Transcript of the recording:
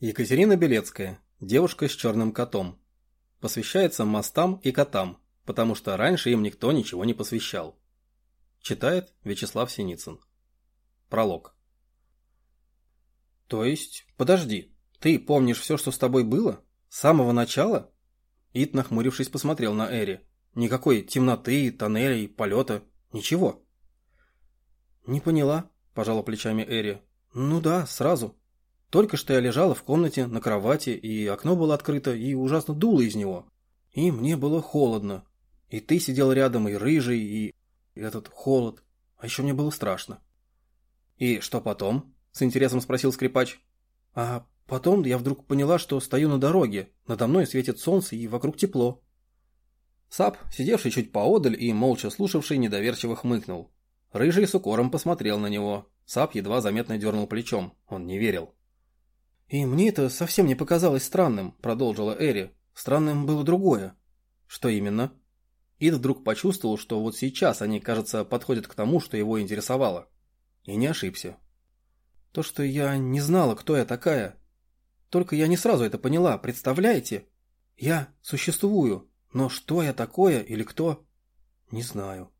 Екатерина Белецкая. Девушка с черным котом. Посвящается мостам и котам, потому что раньше им никто ничего не посвящал. Читает Вячеслав Синицын. Пролог. То есть, подожди, ты помнишь все, что с тобой было? С самого начала? Ит, нахмурившись, посмотрел на Эри. Никакой темноты, тоннелей, полета, ничего. Не поняла, пожала плечами Эри. Ну да, сразу. Только что я лежала в комнате на кровати, и окно было открыто, и ужасно дуло из него. И мне было холодно. И ты сидел рядом, и рыжий, и этот холод. А еще мне было страшно. «И что потом?» – с интересом спросил скрипач. «А потом я вдруг поняла, что стою на дороге, надо мной светит солнце и вокруг тепло». Сап, сидевший чуть поодаль и молча слушавший, недоверчиво хмыкнул. Рыжий с укором посмотрел на него. Сап едва заметно дернул плечом. Он не верил. «И мне это совсем не показалось странным», – продолжила Эри. «Странным было другое». «Что именно?» Ид вдруг почувствовал, что вот сейчас они, кажется, подходят к тому, что его интересовало. И не ошибся. То, что я не знала, кто я такая. Только я не сразу это поняла, представляете? Я существую, но что я такое или кто? Не знаю.